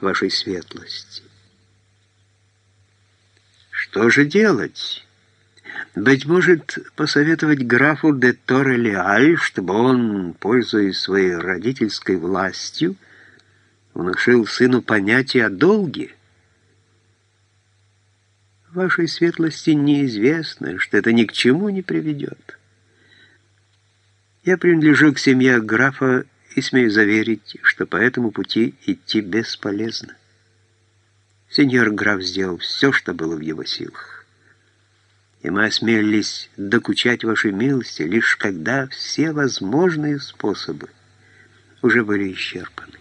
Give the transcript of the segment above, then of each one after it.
вашей светлости. Что же делать? Быть может, посоветовать графу де Торре-Леаль, чтобы он, пользуясь своей родительской властью, внушил сыну понятие о долге? Вашей светлости неизвестно, что это ни к чему не приведет. Я принадлежу к семье графа и смею заверить, что по этому пути идти бесполезно. Сеньор граф сделал все, что было в его силах. И мы осмелились докучать вашей милости, лишь когда все возможные способы уже были исчерпаны.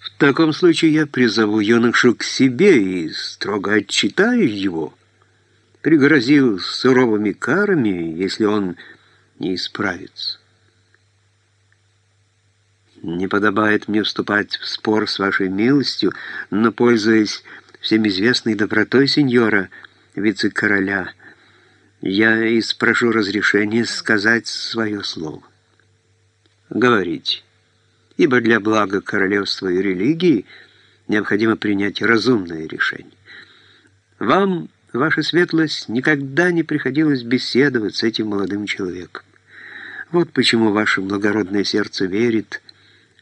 В таком случае я призову юношу к себе и строго отчитаю его, пригрозил суровыми карами, если он не исправится. Не подобает мне вступать в спор с вашей милостью, но, пользуясь всем известной добротой сеньора, вице-короля, я и спрошу разрешения сказать свое слово. Говорите, ибо для блага королевства и религии необходимо принять разумное решение. Вам, ваша светлость, никогда не приходилось беседовать с этим молодым человеком. Вот почему ваше благородное сердце верит,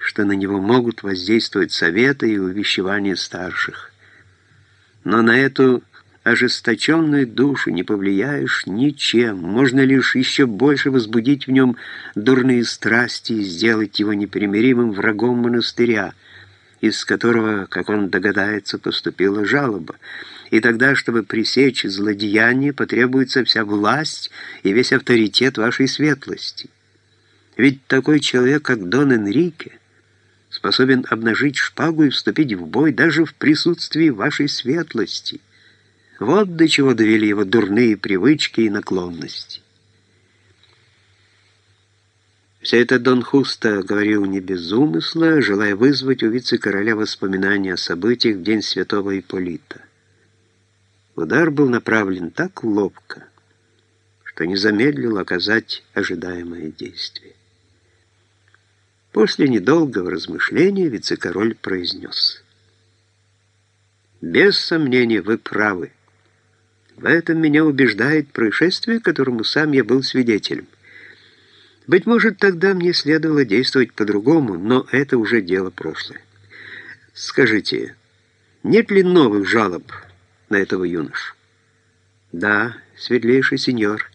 что на него могут воздействовать советы и увещевания старших. Но на эту ожесточенную душу не повлияешь ничем. Можно лишь еще больше возбудить в нем дурные страсти и сделать его непримиримым врагом монастыря, из которого, как он догадается, поступила жалоба. И тогда, чтобы пресечь злодеяние, потребуется вся власть и весь авторитет вашей светлости. Ведь такой человек, как Дон Энрике, способен обнажить шпагу и вступить в бой даже в присутствии вашей светлости. Вот до чего довели его дурные привычки и наклонности. Все это Дон Хуста говорил не без умысла, желая вызвать у вице-короля воспоминания о событиях в день святого Ипполита. Удар был направлен так ловко, что не замедлил оказать ожидаемое действие. После недолгого размышления вице-король произнес. «Без сомнения, вы правы. В этом меня убеждает происшествие, которому сам я был свидетелем. Быть может, тогда мне следовало действовать по-другому, но это уже дело прошлое. Скажите, нет ли новых жалоб на этого юношу? Да, светлейший сеньор.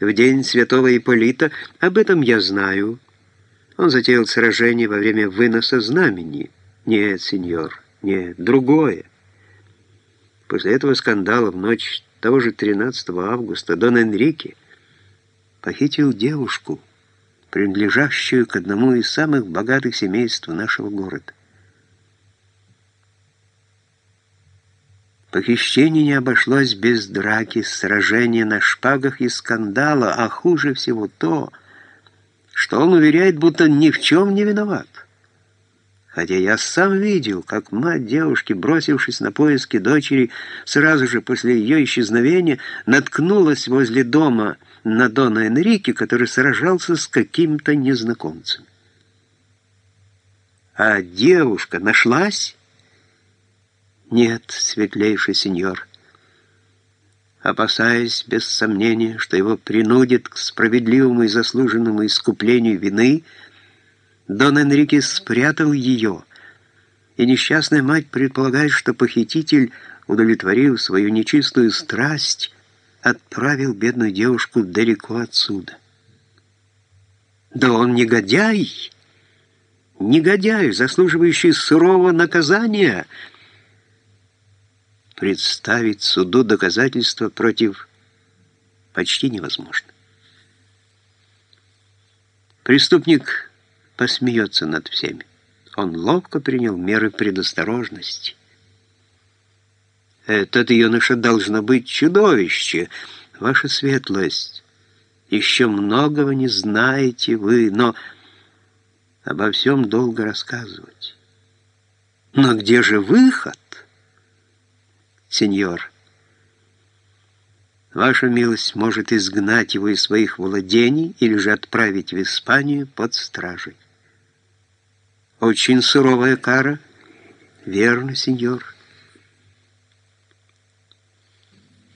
В день святого Ипполита об этом я знаю, он затеял сражение во время выноса знамени. Нет, сеньор, нет, другое. После этого скандала в ночь того же 13 августа Дон Энрике похитил девушку, принадлежащую к одному из самых богатых семейств нашего города. Похищение не обошлось без драки, сражения на шпагах и скандала, а хуже всего то, что что он уверяет, будто ни в чем не виноват. Хотя я сам видел, как мать девушки, бросившись на поиски дочери, сразу же после ее исчезновения, наткнулась возле дома на Дона Энрике, который сражался с каким-то незнакомцем. А девушка нашлась? Нет, светлейший сеньор опасаясь без сомнения, что его принудит к справедливому и заслуженному искуплению вины, Дон Энрике спрятал ее, и несчастная мать предполагает, что похититель, удовлетворив свою нечистую страсть, отправил бедную девушку далеко отсюда. Да он негодяй, негодяй, заслуживающий сурового наказания — представить суду доказательства против почти невозможно. Преступник посмеется над всеми. Он ловко принял меры предосторожности. Этот юноша должно быть чудовище, ваша светлость. Еще многого не знаете вы, но обо всем долго рассказывать. Но где же выход? Сеньор. Ваша милость может изгнать его из своих владений или же отправить в Испанию под стражей. Очень суровая кара, Верно, сеньор.